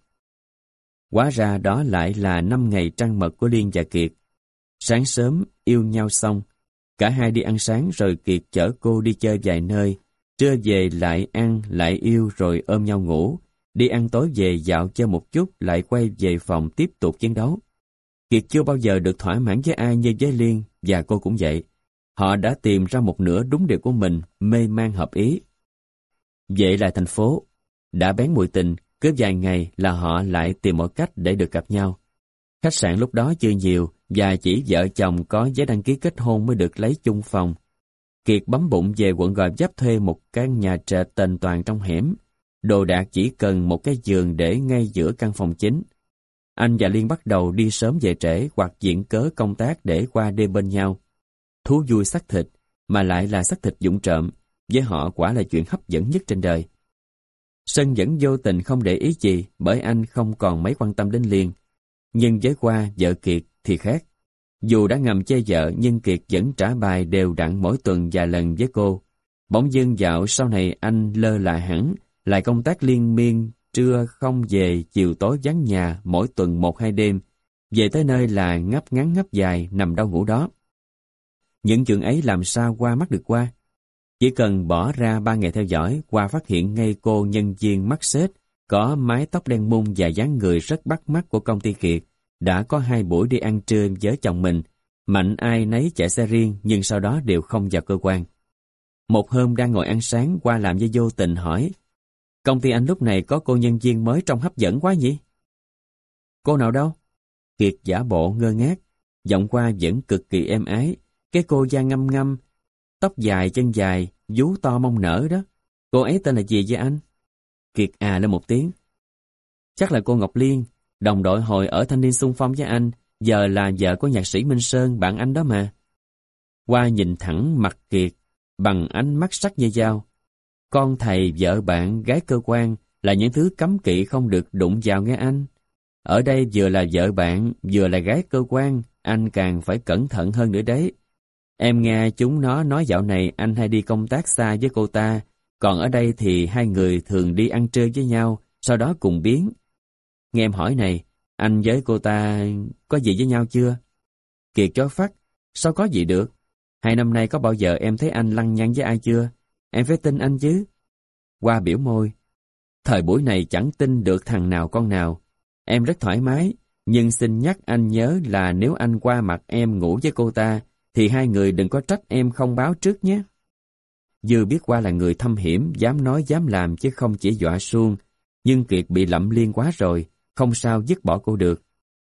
Quá ra đó lại là năm ngày trăng mật của Liên và Kiệt. Sáng sớm, yêu nhau xong, cả hai đi ăn sáng rồi Kiệt chở cô đi chơi vài nơi, trưa về lại ăn, lại yêu rồi ôm nhau ngủ, đi ăn tối về dạo chơi một chút lại quay về phòng tiếp tục chiến đấu. Kiệt chưa bao giờ được thỏa mãn với ai như với Liên và cô cũng vậy. Họ đã tìm ra một nửa đúng điều của mình, mê man hợp ý. Vậy là thành phố. Đã bén mùi tình, cứ vài ngày là họ lại tìm mọi cách để được gặp nhau. Khách sạn lúc đó chưa nhiều và chỉ vợ chồng có giấy đăng ký kết hôn mới được lấy chung phòng. Kiệt bấm bụng về quận Gò Vấp thuê một căn nhà trệt tền toàn trong hẻm. Đồ đạc chỉ cần một cái giường để ngay giữa căn phòng chính. Anh và Liên bắt đầu đi sớm về trễ hoặc diễn cớ công tác để qua đêm bên nhau. Thú vui xác thịt, mà lại là xác thịt dụng trộm, với họ quả là chuyện hấp dẫn nhất trên đời. Sơn vẫn vô tình không để ý gì bởi anh không còn mấy quan tâm đến Liên. Nhưng với qua vợ Kiệt thì khác. Dù đã ngầm chê vợ nhưng Kiệt vẫn trả bài đều đặn mỗi tuần vài lần với cô. Bỗng dưng dạo sau này anh lơ là hẳn, lại công tác liên miên, trưa không về, chiều tối vắng nhà, mỗi tuần một hai đêm. Về tới nơi là ngấp ngắn ngấp dài, nằm đau ngủ đó. Những chuyện ấy làm sao qua mắt được qua? Chỉ cần bỏ ra ba ngày theo dõi, qua phát hiện ngay cô nhân viên mắt xếp, có mái tóc đen mung và dáng người rất bắt mắt của công ty Kiệt, đã có hai buổi đi ăn trưa với chồng mình. Mạnh ai nấy chạy xe riêng nhưng sau đó đều không vào cơ quan. Một hôm đang ngồi ăn sáng qua làm với vô tình hỏi Công ty anh lúc này có cô nhân viên mới trông hấp dẫn quá nhỉ? Cô nào đâu? Kiệt giả bộ ngơ ngác, giọng qua vẫn cực kỳ êm ái. Cái cô da ngâm ngâm, tóc dài chân dài, vú to mông nở đó. Cô ấy tên là gì vậy anh? Kiệt à lên một tiếng. Chắc là cô Ngọc Liên, đồng đội hồi ở thanh niên xung phong với anh, giờ là vợ của nhạc sĩ Minh Sơn, bạn anh đó mà. Qua nhìn thẳng mặt Kiệt, bằng ánh mắt sắc như dao. Con thầy, vợ bạn, gái cơ quan là những thứ cấm kỵ không được đụng vào nghe anh. Ở đây vừa là vợ bạn, vừa là gái cơ quan, anh càng phải cẩn thận hơn nữa đấy. Em nghe chúng nó nói dạo này anh hay đi công tác xa với cô ta, còn ở đây thì hai người thường đi ăn trưa với nhau, sau đó cùng biến. Nghe em hỏi này, anh với cô ta có gì với nhau chưa? Kiệt chó phát, sao có gì được? Hai năm nay có bao giờ em thấy anh lăng nhăng với ai chưa? Em phải tin anh chứ. Qua biểu môi. Thời buổi này chẳng tin được thằng nào con nào. Em rất thoải mái, nhưng xin nhắc anh nhớ là nếu anh qua mặt em ngủ với cô ta, thì hai người đừng có trách em không báo trước nhé. Dư biết qua là người thâm hiểm, dám nói dám làm chứ không chỉ dọa suông, nhưng Kiệt bị lậm liên quá rồi, không sao dứt bỏ cô được.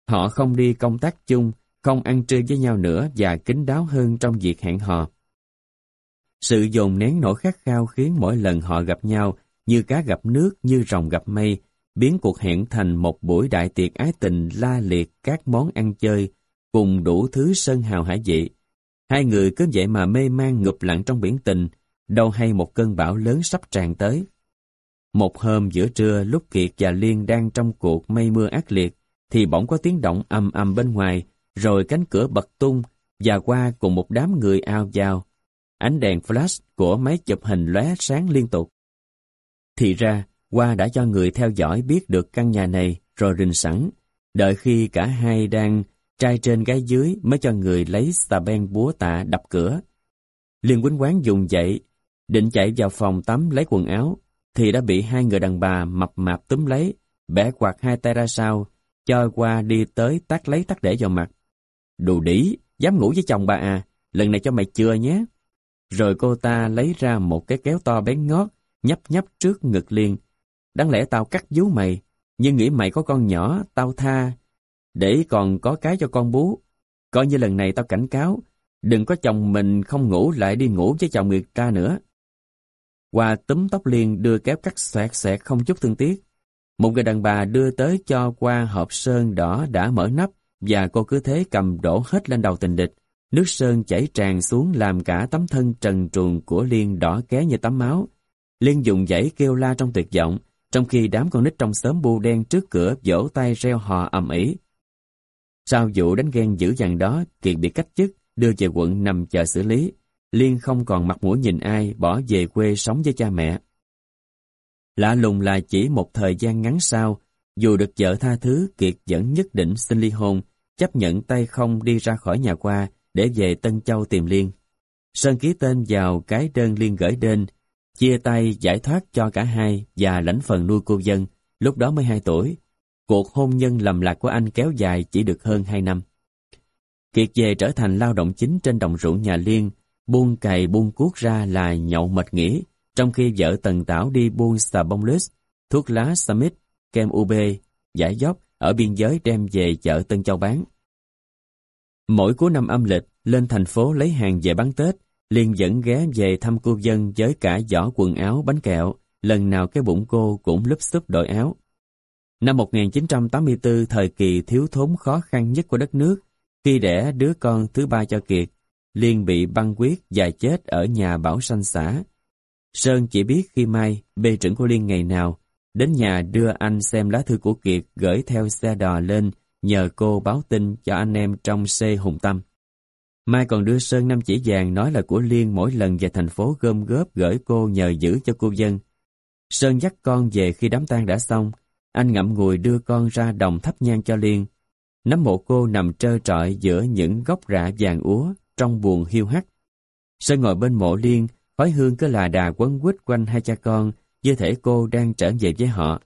Họ không đi công tác chung, không ăn trưa với nhau nữa và kín đáo hơn trong việc hẹn hò. Sự dồn nén nỗi khát khao khiến mỗi lần họ gặp nhau như cá gặp nước, như rồng gặp mây, biến cuộc hẹn thành một buổi đại tiệc ái tình la liệt các món ăn chơi, cùng đủ thứ sơn hào hải vị. Hai người cứ vậy mà mê man ngụp lặng trong biển tình, đâu hay một cơn bão lớn sắp tràn tới. Một hôm giữa trưa lúc Kiệt và Liên đang trong cuộc mây mưa ác liệt, thì bỗng có tiếng động ầm ầm bên ngoài, rồi cánh cửa bật tung, và qua cùng một đám người ao vào. Ánh đèn flash của máy chụp hình lóe sáng liên tục. Thì ra, qua đã cho người theo dõi biết được căn nhà này rồi rình sẵn, đợi khi cả hai đang trai trên gái dưới mới cho người lấy xà beng búa tạ đập cửa. Liên quýnh quán dùng dậy, định chạy vào phòng tắm lấy quần áo, thì đã bị hai người đàn bà mập mạp túm lấy, bẻ quạt hai tay ra sau, cho qua đi tới tát lấy tát để vào mặt. Đồ đĩ, dám ngủ với chồng bà à, lần này cho mày chưa nhé. Rồi cô ta lấy ra một cái kéo to bén ngót, nhấp nhấp trước ngực liền. Đáng lẽ tao cắt vú mày, nhưng nghĩ mày có con nhỏ, tao tha, để còn có cái cho con bú. Coi như lần này tao cảnh cáo, đừng có chồng mình không ngủ lại đi ngủ với chồng người ta nữa. Qua túm tóc liền đưa kéo cắt xoẹt xoẹt không chút thương tiếc. Một người đàn bà đưa tới cho qua hộp sơn đỏ đã mở nắp và cô cứ thế cầm đổ hết lên đầu tình địch. Nước sơn chảy tràn xuống làm cả tấm thân trần truồng của Liên đỏ ké như tấm máu. Liên dùng dãy kêu la trong tuyệt vọng, trong khi đám con nít trong xóm bu đen trước cửa vỗ tay reo hò ầm ĩ. Sau vụ đánh ghen dữ dằn đó, Kiệt bị cách chức, đưa về quận nằm chờ xử lý. Liên không còn mặt mũi nhìn ai, bỏ về quê sống với cha mẹ. Lạ lùng là chỉ một thời gian ngắn sau, dù được vợ tha thứ, Kiệt vẫn nhất định xin ly hôn, chấp nhận tay không đi ra khỏi nhà qua để về Tân Châu tìm Liên. Sơn ký tên vào cái đơn Liên gửi đến, chia tay giải thoát cho cả hai và lãnh phần nuôi cô dân, lúc đó mới hai tuổi. Cuộc hôn nhân lầm lạc của anh kéo dài chỉ được hơn hai năm. Kiệt về trở thành lao động chính trên đồng ruộng nhà Liên, buông cày buông cuốc ra là nhậu mệt nghỉ, trong khi vợ Tần Tảo đi buôn xà bông lết, thuốc lá Summit, kem UB, giải dốc ở biên giới đem về chợ Tân Châu bán. Mỗi cuối năm âm lịch, lên thành phố lấy hàng về bán Tết, liền dẫn ghé về thăm cô dân với cả giỏ quần áo bánh kẹo, lần nào cái bụng cô cũng lúp xúp đội áo. Năm 1984, thời kỳ thiếu thốn khó khăn nhất của đất nước, khi đẻ đứa con thứ ba cho Kiệt, Liên bị băng huyết và chết ở nhà bảo sanh xã. Sơn chỉ biết khi mai, bê trưởng của Liên ngày nào, đến nhà đưa anh xem lá thư của Kiệt gửi theo xe đò lên, nhờ cô báo tin cho anh em trong C Hùng Tâm. Mai còn đưa Sơn năm chỉ vàng nói là của Liên mỗi lần về thành phố gom góp gửi cô nhờ giữ cho cô dân. Sơn dắt con về khi đám tang đã xong, anh ngậm ngùi đưa con ra đồng thắp nhang cho Liên. Nắm mộ cô nằm trơ trọi giữa những gốc rạ vàng úa, trong buồn hiu hắt. Sơn ngồi bên mộ Liên, khói hương cứ là đà quấn quýt quanh hai cha con, như thể cô đang trở về với họ.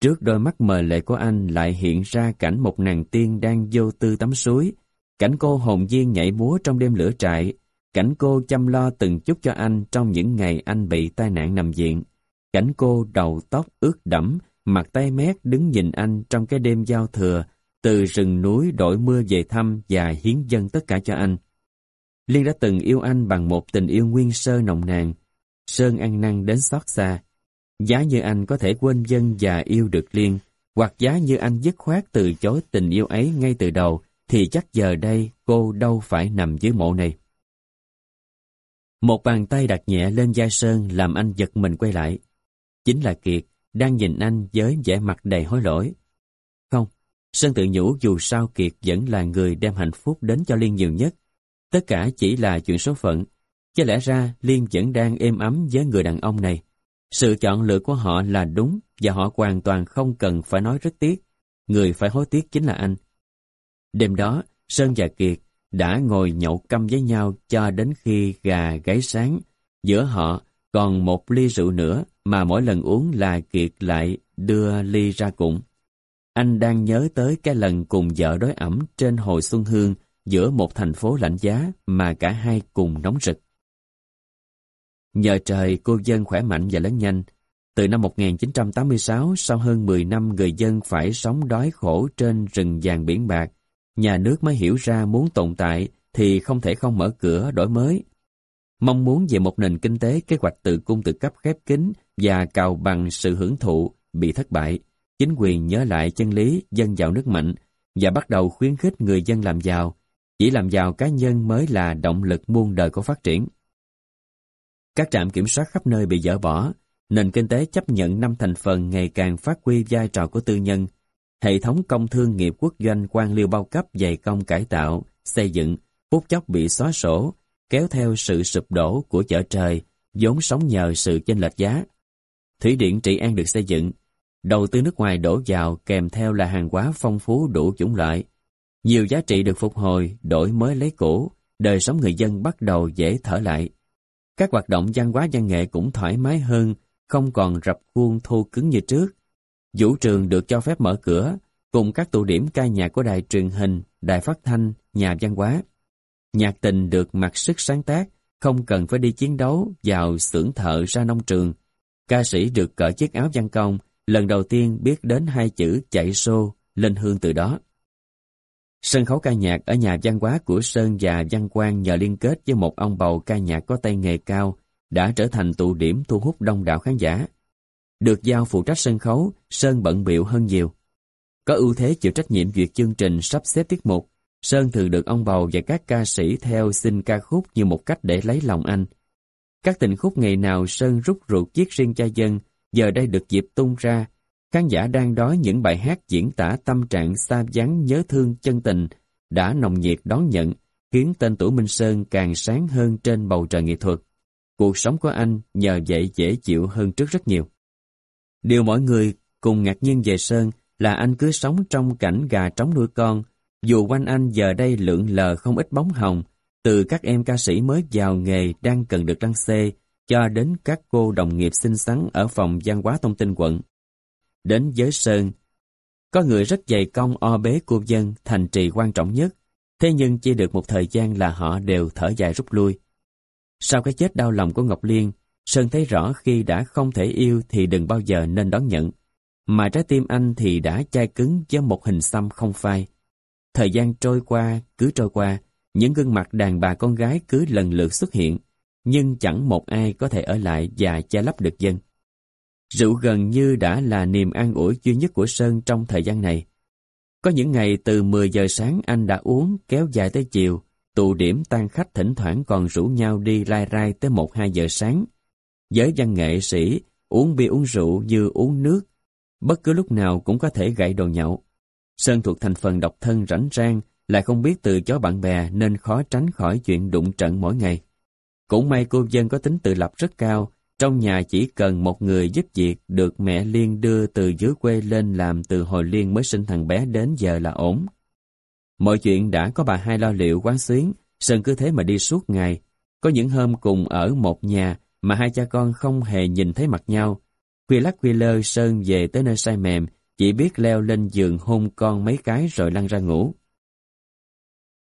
Trước đôi mắt mờ lệ của anh lại hiện ra cảnh một nàng tiên đang vô tư tắm suối, cảnh cô hồn nhiên nhảy múa trong đêm lửa trại, cảnh cô chăm lo từng chút cho anh trong những ngày anh bị tai nạn nằm viện, cảnh cô đầu tóc ướt đẫm, mặt tay mét đứng nhìn anh trong cái đêm giao thừa, từ rừng núi đổi mưa về thăm và hiến dân tất cả cho anh. Liên đã từng yêu anh bằng một tình yêu nguyên sơ nồng nàn, Sơn ăn năn đến xót xa. Giá như anh có thể quên dân và yêu được Liên, hoặc giá như anh dứt khoát từ chối tình yêu ấy ngay từ đầu, thì chắc giờ đây cô đâu phải nằm dưới mộ này. Một bàn tay đặt nhẹ lên vai Sơn làm anh giật mình quay lại. Chính là Kiệt, đang nhìn anh với vẻ mặt đầy hối lỗi. Không, Sơn tự nhủ dù sao Kiệt vẫn là người đem hạnh phúc đến cho Liên nhiều nhất. Tất cả chỉ là chuyện số phận. Chứ lẽ ra Liên vẫn đang êm ấm với người đàn ông này. Sự chọn lựa của họ là đúng và họ hoàn toàn không cần phải nói rất tiếc. Người phải hối tiếc chính là anh. Đêm đó, Sơn và Kiệt đã ngồi nhậu căm với nhau cho đến khi gà gáy sáng. Giữa họ còn một ly rượu nữa mà mỗi lần uống là Kiệt lại đưa ly ra cùng. Anh đang nhớ tới cái lần cùng vợ đối ẩm trên hồi Xuân Hương giữa một thành phố lạnh giá mà cả hai cùng nóng rực. Nhờ trời cô dân khỏe mạnh và lớn nhanh, Từ năm 1986, sau hơn 10 năm người dân phải sống đói khổ trên rừng vàng biển bạc, nhà nước mới hiểu ra muốn tồn tại thì không thể không mở cửa đổi mới. Mong muốn về một nền kinh tế kế hoạch tự cung tự cấp khép kín và cào bằng sự hưởng thụ bị thất bại, chính quyền nhớ lại chân lý dân giàu nước mạnh và bắt đầu khuyến khích người dân làm giàu. Chỉ làm giàu cá nhân mới là động lực muôn đời của phát triển. Các trạm kiểm soát khắp nơi bị dỡ bỏ, nền kinh tế chấp nhận năm thành phần ngày càng phát huy vai trò của tư nhân. Hệ thống công thương nghiệp quốc doanh quan liêu bao cấp dày công cải tạo, xây dựng, phút chốc bị xóa sổ, kéo theo sự sụp đổ của chợ trời, vốn sống nhờ sự chênh lệch giá. Thủy điện Trị An được xây dựng, đầu tư nước ngoài đổ vào kèm theo là hàng hóa phong phú đủ chủng loại. Nhiều giá trị được phục hồi, đổi mới lấy cũ, đời sống người dân bắt đầu dễ thở lại. Các hoạt động văn hóa văn nghệ cũng thoải mái hơn, không còn rập khuôn thô cứng như trước. Vũ trường được cho phép mở cửa, cùng các tụ điểm ca nhạc của đài truyền hình, đài phát thanh, nhà văn hóa. Nhạc tình được mặc sức sáng tác, không cần phải đi chiến đấu vào xưởng thợ ra nông trường. Ca sĩ được cởi chiếc áo văn công, lần đầu tiên biết đến hai chữ chạy xô, lên hương từ đó. Sân khấu ca nhạc ở nhà văn hóa của Sơn và Văn Quang nhờ liên kết với một ông bầu ca nhạc có tay nghề cao, đã trở thành tụ điểm thu hút đông đảo khán giả. Được giao phụ trách sân khấu, Sơn bận biệu hơn nhiều. Có ưu thế chịu trách nhiệm duyệt chương trình sắp xếp tiết mục, Sơn thường được ông bầu và các ca sĩ theo xin ca khúc như một cách để lấy lòng anh. Các tình khúc ngày nào Sơn rút ruột viết riêng cho dân, giờ đây được dịp tung ra. Khán giả đang đói những bài hát diễn tả tâm trạng xa vắng nhớ thương chân tình, đã nồng nhiệt đón nhận, khiến tên tuổi Minh Sơn càng sáng hơn trên bầu trời nghệ thuật. Cuộc sống của anh nhờ vậy dễ chịu hơn trước rất nhiều. Điều mọi người cùng ngạc nhiên về Sơn là anh cứ sống trong cảnh gà trống nuôi con, dù quanh anh giờ đây lượng lờ không ít bóng hồng, từ các em ca sĩ mới vào nghề đang cần được đăng xê, cho đến các cô đồng nghiệp xinh xắn ở phòng văn hóa thông tin quận. Đến giới Sơn, có người rất dày công o bế cô dân thành trì quan trọng nhất, thế nhưng chỉ được một thời gian là họ đều thở dài rút lui. Sau cái chết đau lòng của Ngọc Liên, Sơn thấy rõ khi đã không thể yêu thì đừng bao giờ nên đón nhận. Mà trái tim anh thì đã chai cứng với một hình xăm không phai. Thời gian trôi qua, cứ trôi qua, những gương mặt đàn bà con gái cứ lần lượt xuất hiện, nhưng chẳng một ai có thể ở lại và che lấp được dân. Rượu gần như đã là niềm an ủi duy nhất của Sơn trong thời gian này. Có những ngày từ 10 giờ sáng anh đã uống kéo dài tới chiều, tụ điểm tan khách thỉnh thoảng còn rủ nhau đi lai rai tới 1-2 giờ sáng. Giới văn nghệ sĩ, uống bia uống rượu như uống nước, bất cứ lúc nào cũng có thể gãy đồ nhậu. Sơn thuộc thành phần độc thân rảnh rang, lại không biết từ chối bạn bè nên khó tránh khỏi chuyện đụng trận mỗi ngày. Cũng may cô dân có tính tự lập rất cao, trong nhà chỉ cần một người giúp việc được mẹ Liên đưa từ dưới quê lên làm từ hồi Liên mới sinh thằng bé đến giờ là ổn. Mọi chuyện đã có bà hai lo liệu quán xuyến, Sơn cứ thế mà đi suốt ngày. Có những hôm cùng ở một nhà mà hai cha con không hề nhìn thấy mặt nhau. Khuya lắc khuya lơ Sơn về tới nơi say mềm, chỉ biết leo lên giường hôn con mấy cái rồi lăn ra ngủ.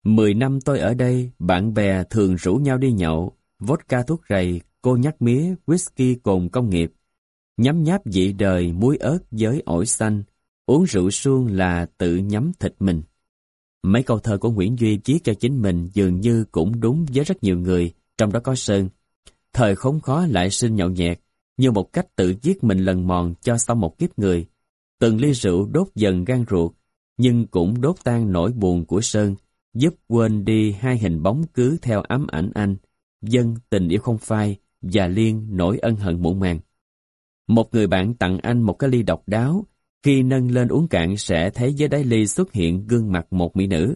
Mười năm tôi ở đây, bạn bè thường rủ nhau đi nhậu, vodka thuốc rầy, cô nhắc mía, whisky cồn công nghiệp. Nhắm nháp dị đời, muối ớt với ổi xanh, uống rượu suông là tự nhắm thịt mình. Mấy câu thơ của Nguyễn Duy viết cho chính mình dường như cũng đúng với rất nhiều người, trong đó có Sơn. Thời khốn khó lại sinh nhậu nhẹt, như một cách tự giết mình lần mòn cho xong một kiếp người. Từng ly rượu đốt dần gan ruột, nhưng cũng đốt tan nỗi buồn của Sơn, giúp quên đi hai hình bóng cứ theo ám ảnh anh, dân tình yêu không phai và liên nỗi ân hận muộn màng. Một người bạn tặng anh một cái ly độc đáo, khi nâng lên uống cạn sẽ thấy dưới đáy ly xuất hiện gương mặt một mỹ nữ.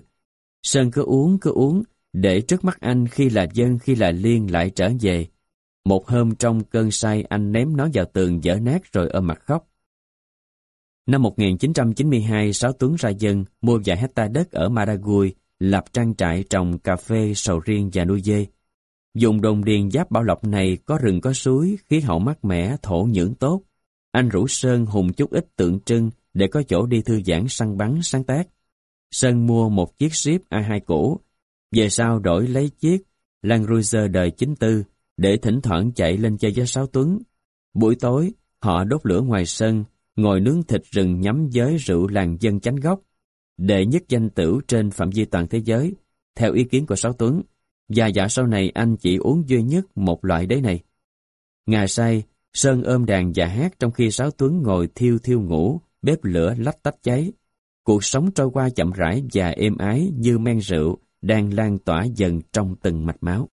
Sơn cứ uống cứ uống, để trước mắt anh khi là dân khi là liên lại trở về. Một hôm trong cơn say anh ném nó vào tường dở nát rồi ôm mặt khóc. Năm 1992, Sáu Tuấn ra dân, mua vài hecta đất ở Maragui, lập trang trại trồng cà phê, sầu riêng và nuôi dê. Dùng đồng điền giáp bảo lộc này có rừng có suối, khí hậu mát mẻ, thổ nhưỡng tốt. Anh rủ Sơn hùng chút ít tượng trưng để có chỗ đi thư giãn săn bắn sáng tác. Sơn mua một chiếc ship A2 cũ, về sau đổi lấy chiếc Land Cruiser đời 94 để thỉnh thoảng chạy lên chơi với Sáu Tuấn. Buổi tối, họ đốt lửa ngoài sân, ngồi nướng thịt rừng nhắm giới rượu làng dân chánh gốc, đệ nhất danh tử trên phạm vi toàn thế giới, theo ý kiến của Sáu Tuấn, và dạ sau này anh chỉ uống duy nhất một loại đấy này. Ngà say, Sơn ôm đàn và hát trong khi Sáu Tuấn ngồi thiêu thiêu ngủ, bếp lửa lách tách cháy. Cuộc sống trôi qua chậm rãi và êm ái như men rượu đang lan tỏa dần trong từng mạch máu.